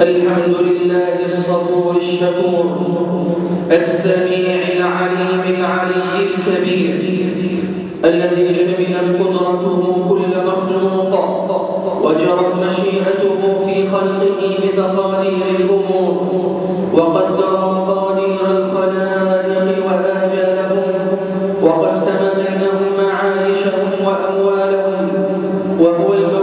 الحمد لله الصبور الشكور السميع العليم العلي الكبير الذي شملت قدرته كل مخلوق وجرت مشيئته في خلقه بتقادير الأمور وقدر مقادير الخلائق وآجالهم وقسم بينهم معايشهم وأموالهم وهو المولى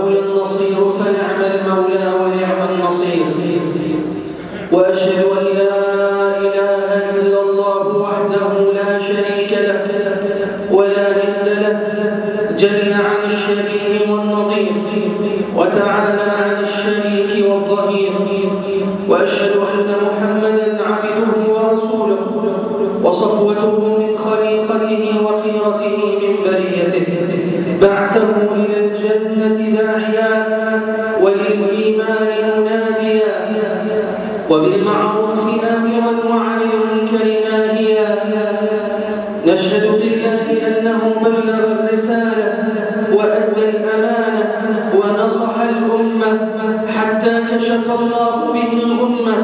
حتى كشف الله به الأمة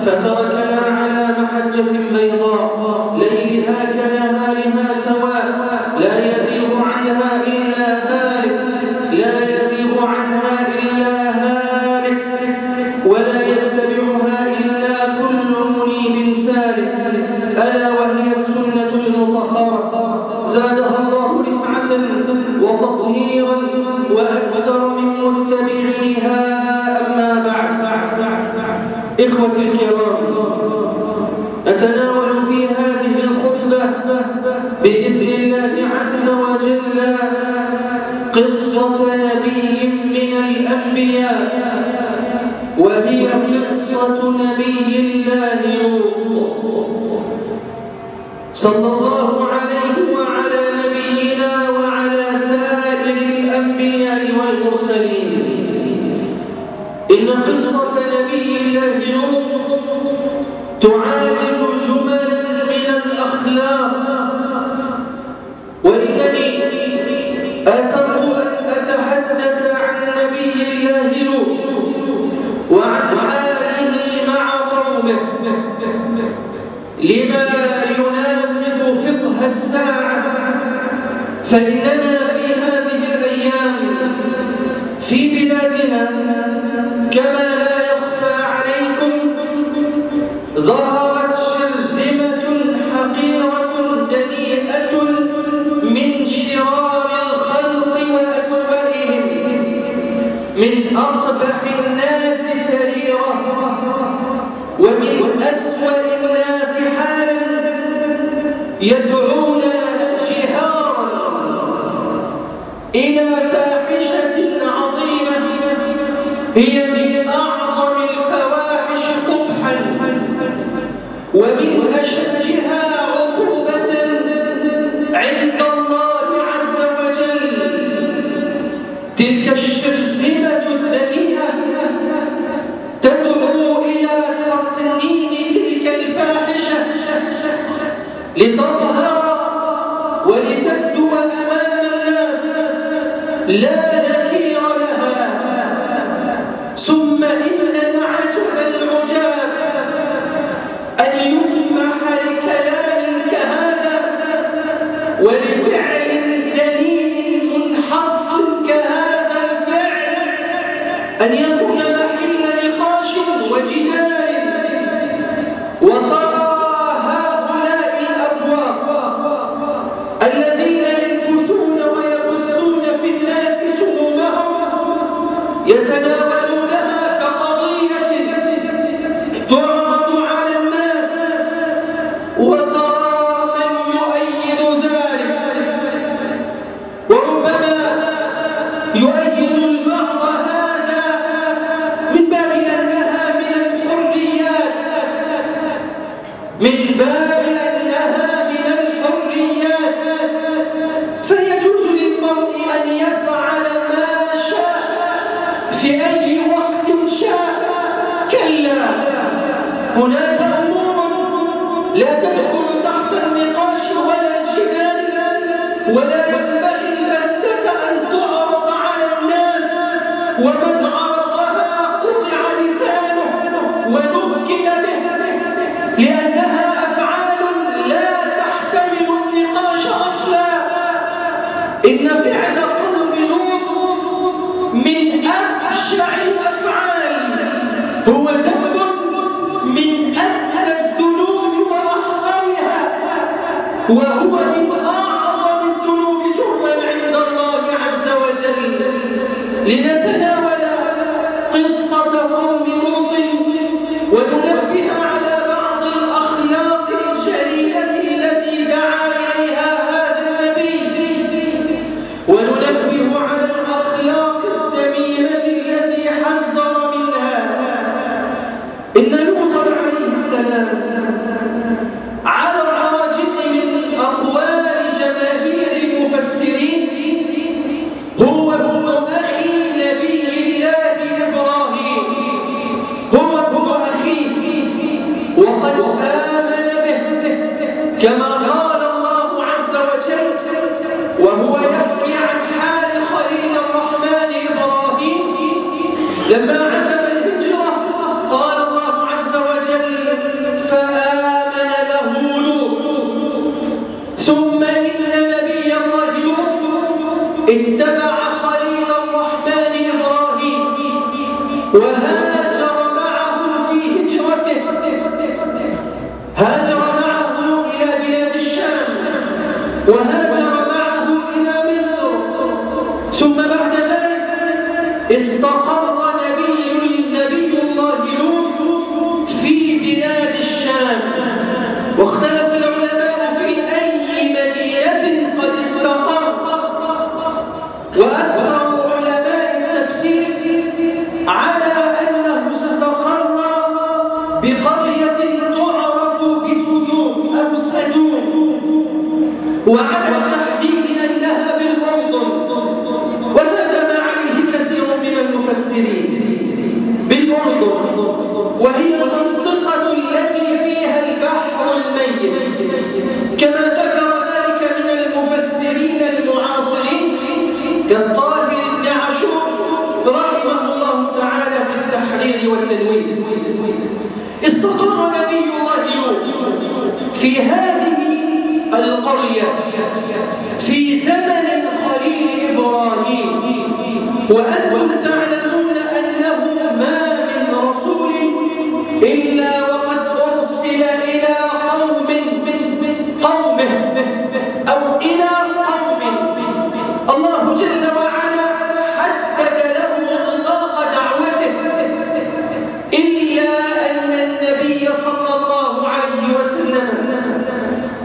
فتركنا الأنبياء. وهي قصة نبي الله لوط. صلى الله عليه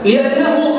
لأنه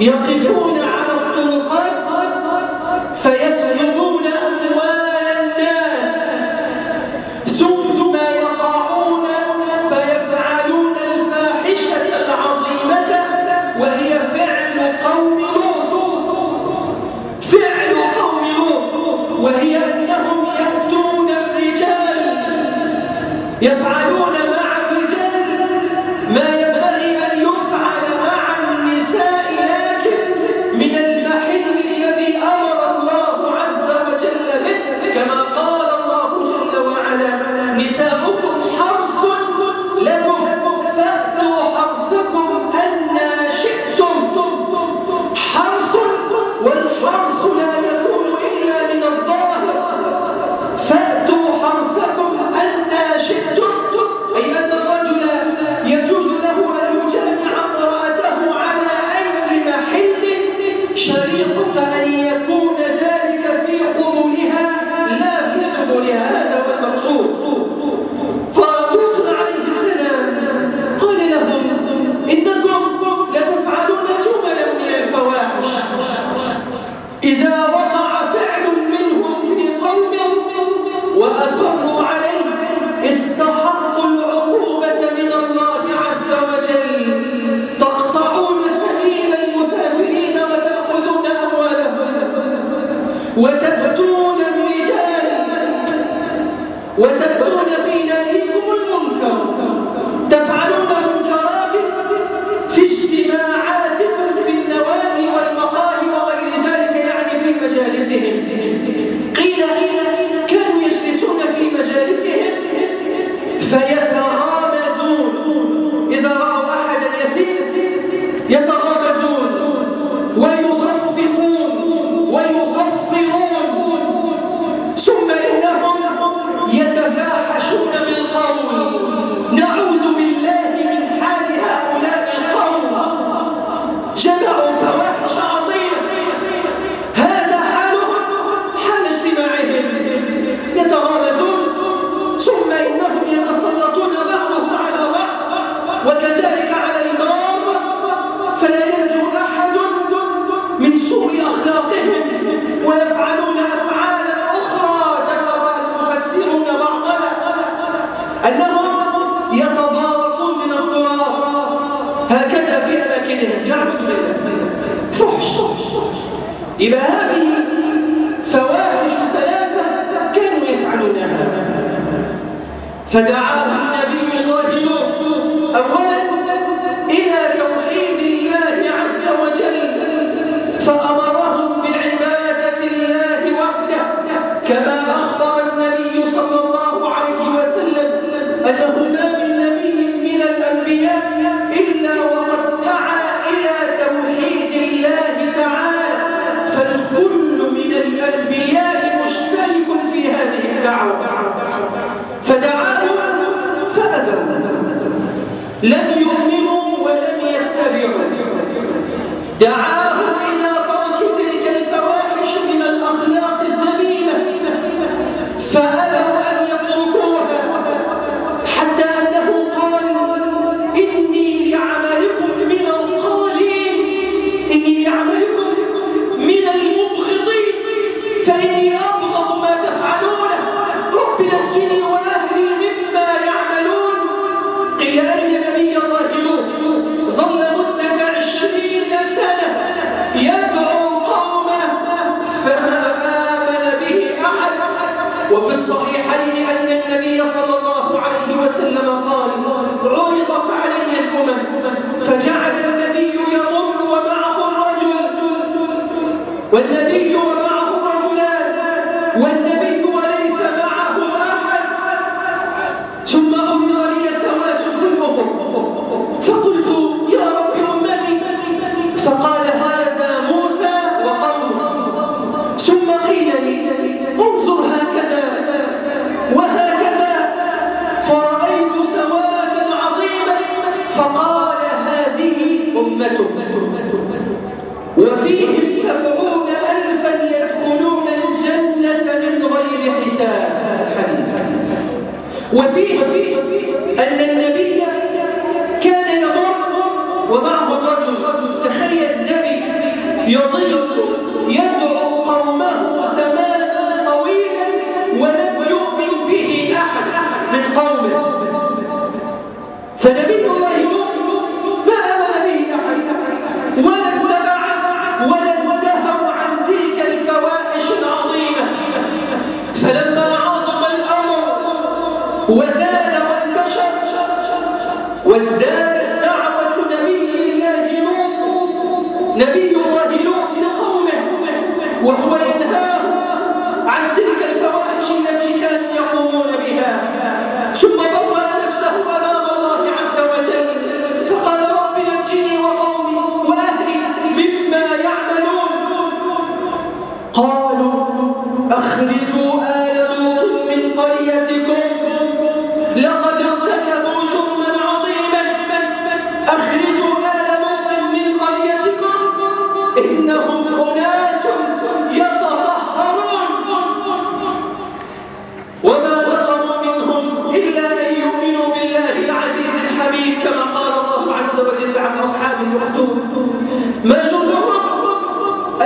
يقفون يبقى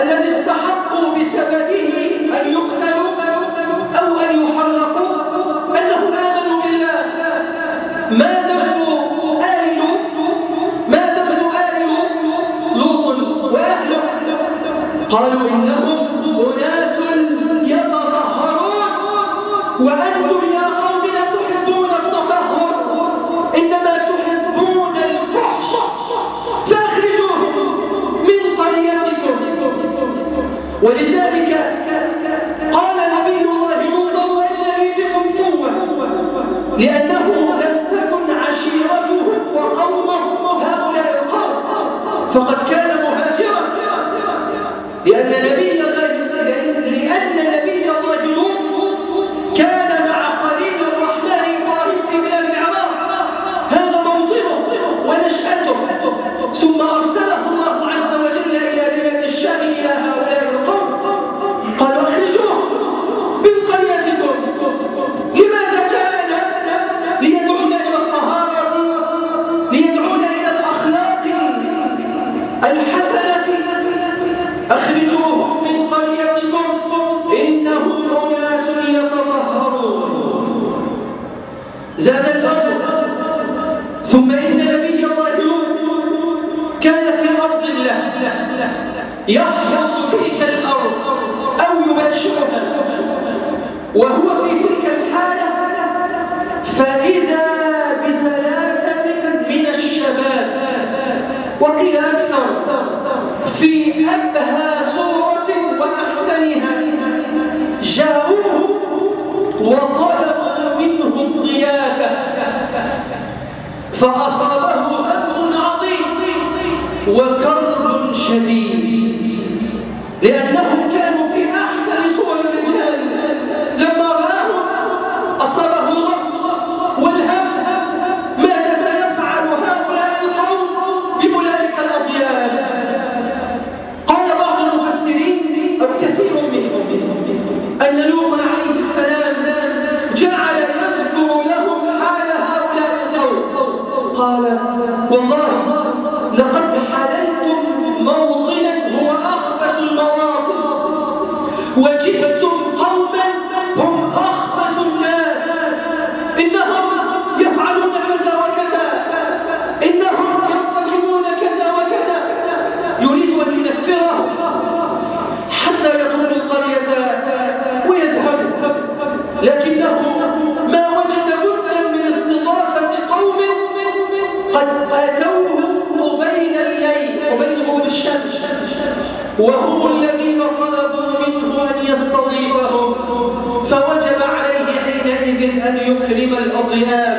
الذي استحقوا أن يقتلوا أو أن يحرقوا أنهم آمنوا بالله. ما ذنب آل لوط وأهله قالوا إنهم زاد الأرض. ثم إن نبي الله كان في أرض الله يحرس تلك الأرض أو يباشرها وهو في تلك الحالة. فإذا بثلاثة من الشباب وقيل أكثر في أبهى فأصابه هم عظيم وكر شديد. وهم الذين طلبوا منه أن يستضيفهم فوجب عليه حينئذ أن يكرم الأضياف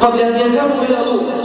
قبل أن يذهبوا إلى لوط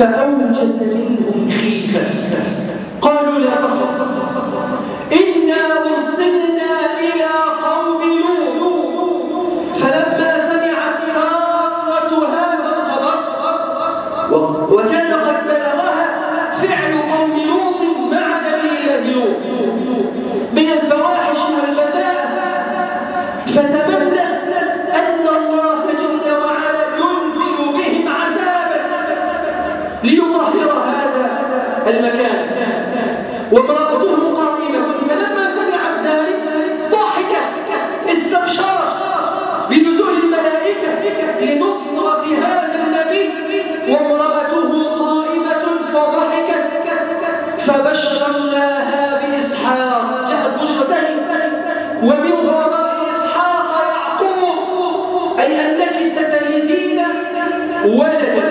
Send لنصرة هذا النبي وامرأته قائمة فضحكت فبشرناها بإسحاق. ومن وراء إسحاق يعقوب أي أنك ستجدين ولدا.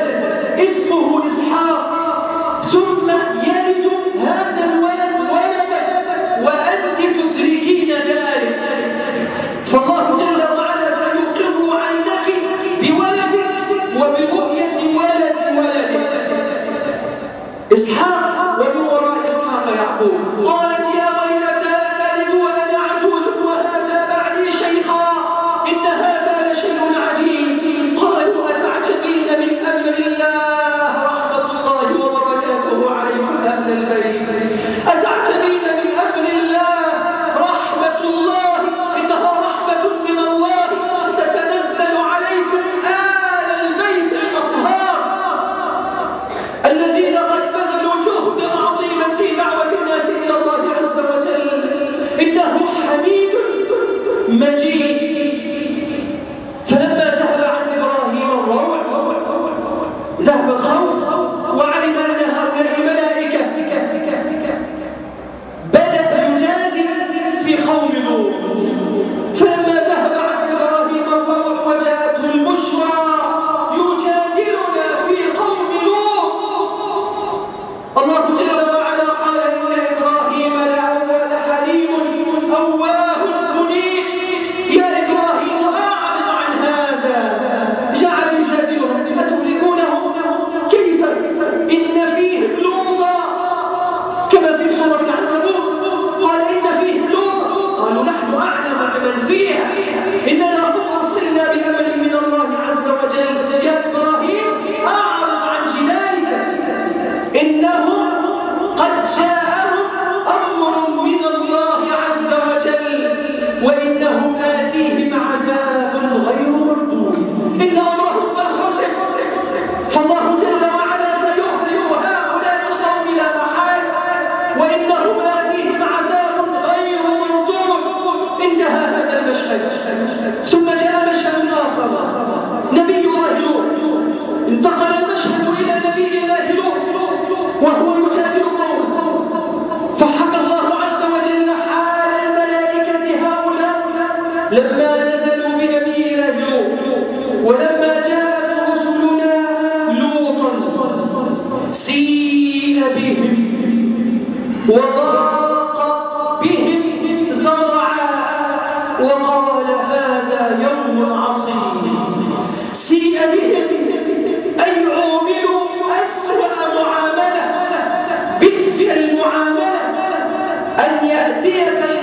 idea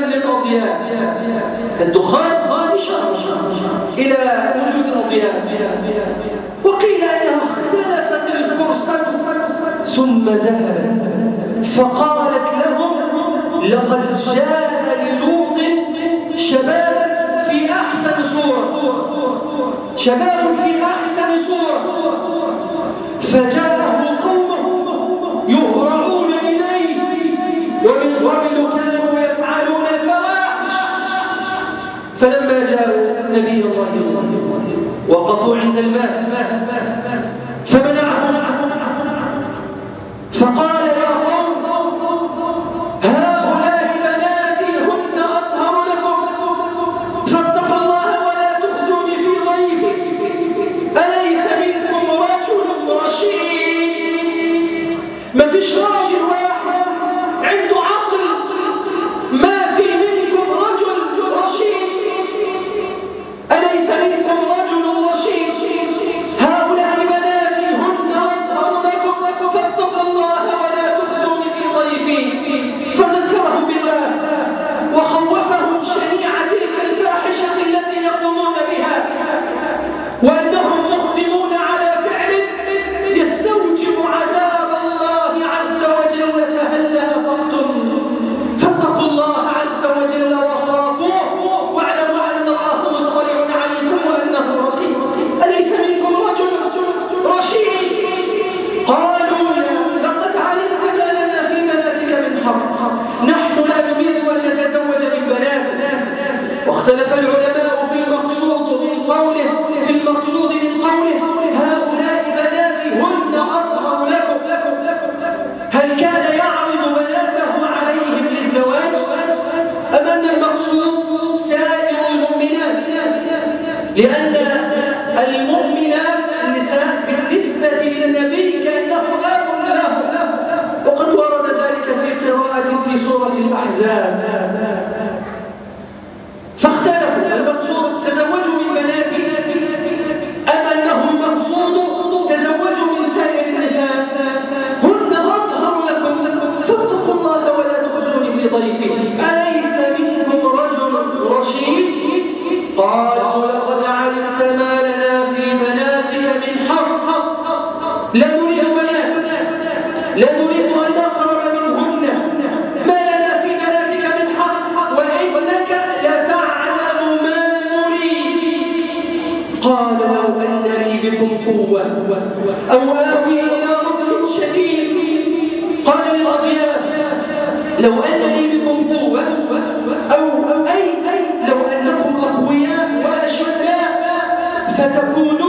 للأضياف الدخان اشار إلى وجود الأضياف وقيل أنها اختلست الفرصة ثم ذهبت فقالت لهم لقد جاء للوط شباب في أحسن صورة. شباب في أحسن صورة. فجاء وقفوا عند الماء. ستكون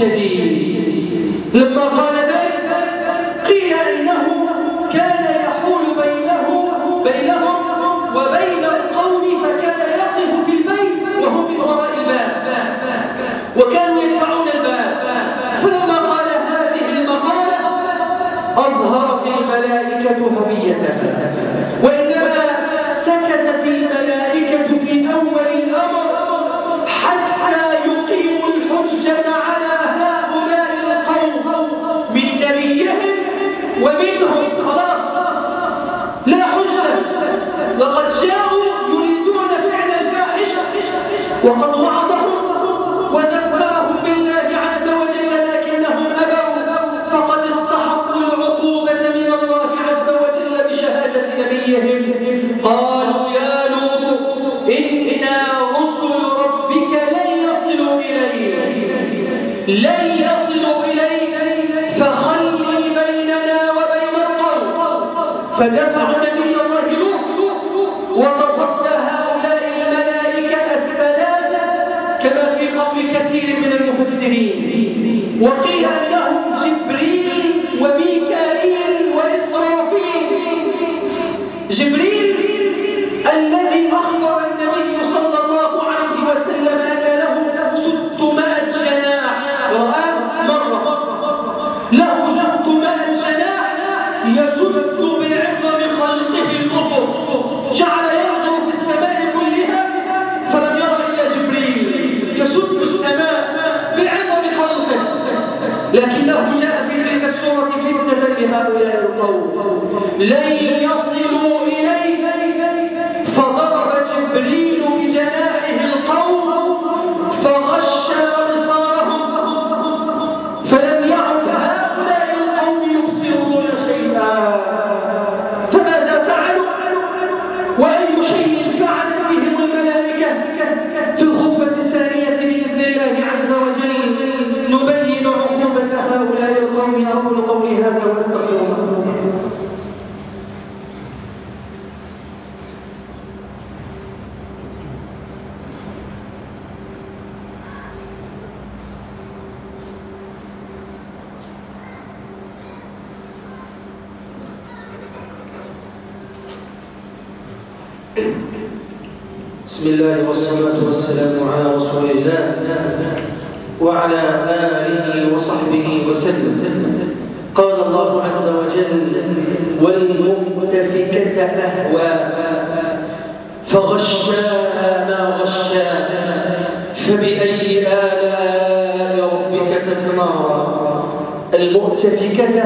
Chevy. جبريل الذي أخبر النبي صلى الله عليه وسلم أن له له 600 جناح. رآه مرة. له 600 جناح يسد بعظم خلقه الكفر. جعل ينظر في السماء كلها فلم يرى إلا جبريل. يسد السماء بعظم خلقه. لكنه جاء في تلك السورة فتنة لهؤلاء القوم. لن يصل بسم الله والصلاة والسلام على رسول الله وعلى آله وصحبه وسلم. قال الله عز وجل والمؤتفكة أهوى فغشاها ما غشا فبأي آلاء ربك تتمارى؟ المؤتفكة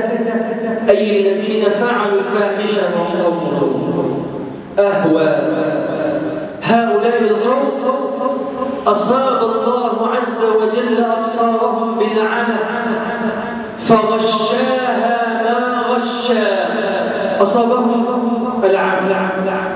أي الذين فعلوا الفاحشة وهم أهوى. هؤلاء القوم أصاب الله عز وجل أبصارهم بالعمى فغشاها ما غشا أصابهم العمى.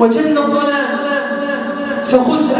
وجن الظلام. فخذ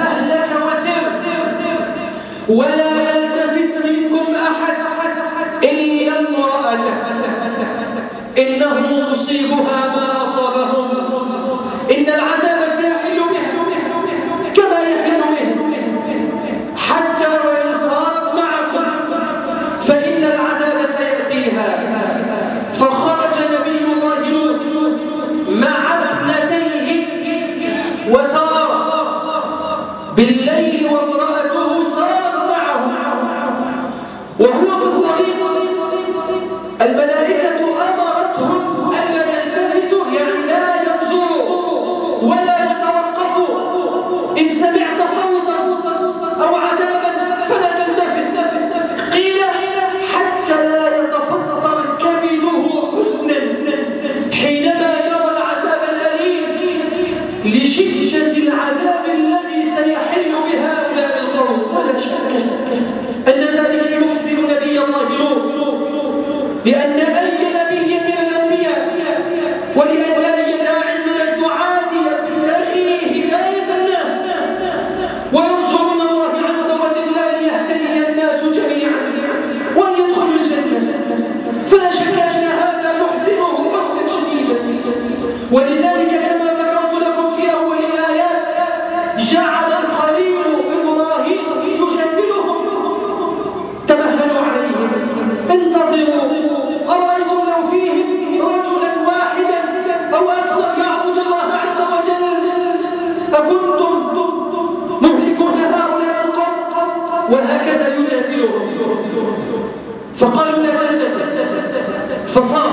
فصار.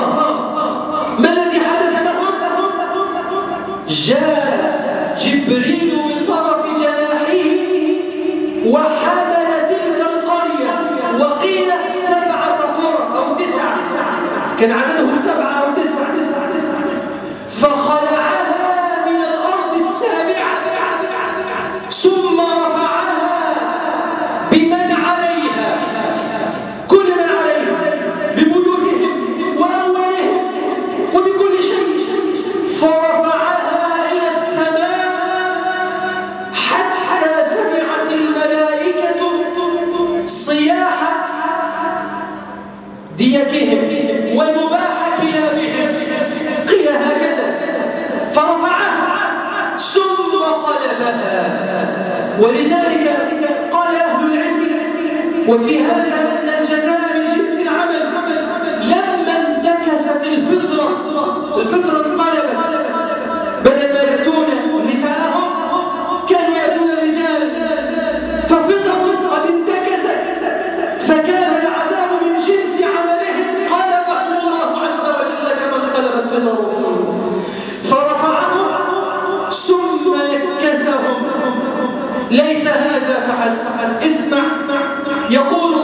ما الذي حدث لهم؟ جاء جبريل من طرف جناحه وحمل تلك القرية وقيل سبعة قرى أو تسعة. كان عدد يقول